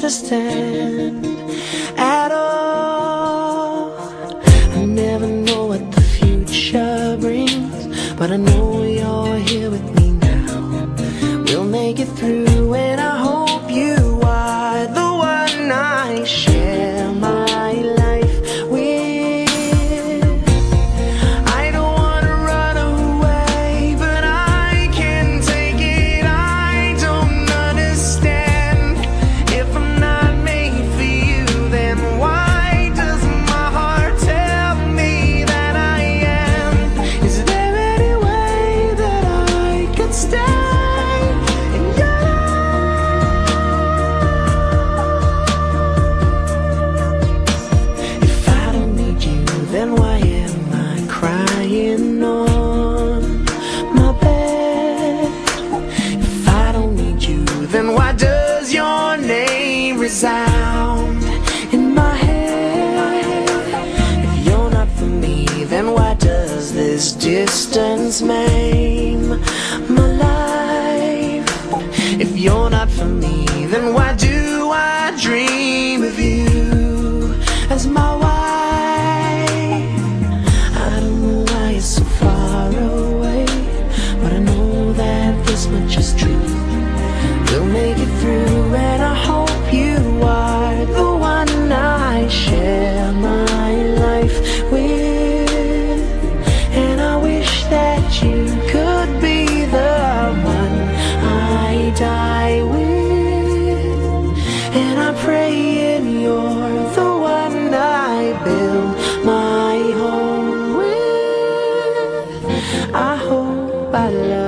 To stand at all. I never know what the future brings, but I know. distance maim my life. If you're not for me And I pray in you're the one I build my home with. I hope I love